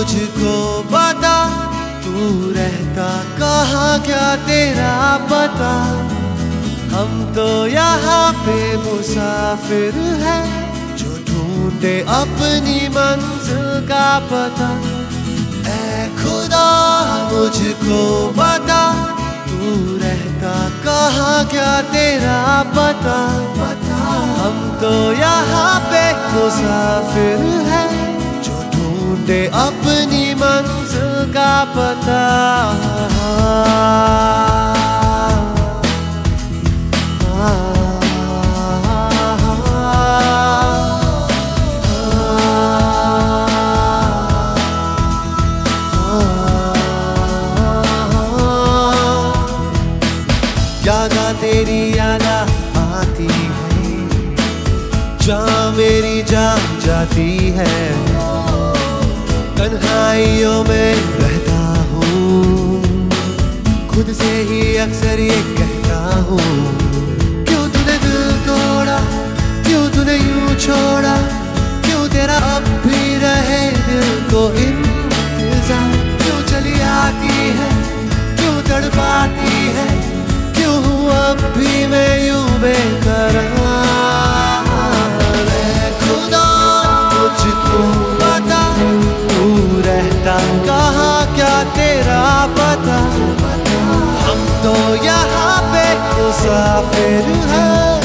मुझको बता तू रहता कहा, क्या तेरा पता? हम तो यहाँ पे मुसाफिर है, जो ढूंढे अपनी मंजिल का पता। ऐ खुदा, मुझको बता तू रहता कहा, क्या तेरा पता पता? हम तो यहाँ पे मुसाफिर हैं। ढूंढे अपनी मंजिल का पता। यादा तेरी यादा आती है जा मेरी जान जाती है। तन्हाइयों में रहता हूँ। खुद से ही अक्सर ये कहता हूँ, क्यों तूने दिल तोड़ा? क्यों तूने यूँ छोड़ा? क्यों तेरा अब भी रहे दिल को इंतज़ार? क्यों चली आती है? क्यों तड़पाती है? क्यों अब भी मैं यूँ बेकरार तो यहाँ पे मुसाफिर हैं।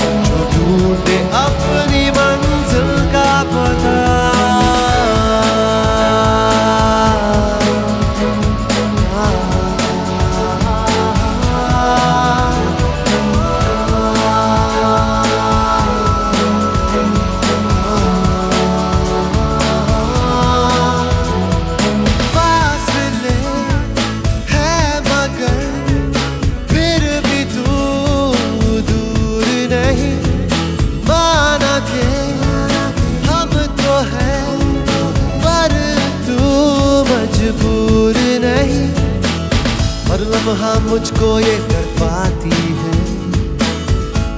लम्हा मुझको ये कर पाती है।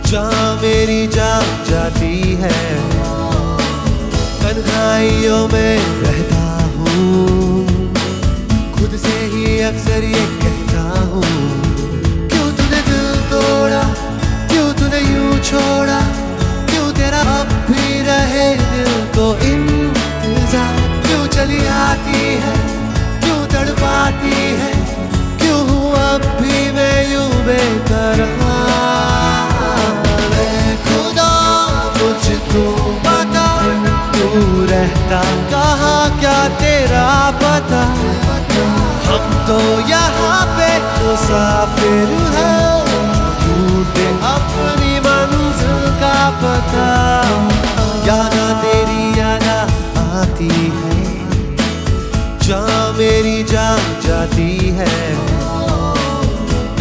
जहाँ मेरी जान जाती है, तन्हाइयों में रहता हूँ। खुद से ही अक्सर ये कहता हूँ बेकरार मैं तू रहता कहाँ क्या तेरा पता हम तो यहाँ पे हैं अपनी मंजिल का पता यादा तेरी यादा आती है जहाँ मेरी जान जाती है।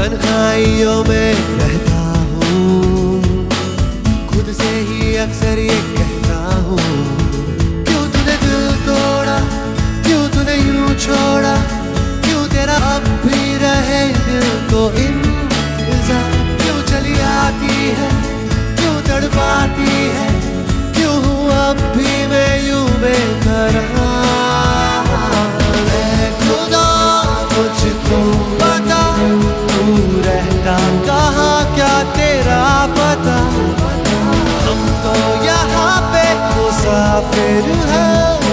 तन्हाइयों में रहता हूँ। खुद से ही अक्सर ये कहता हूँ। फिर है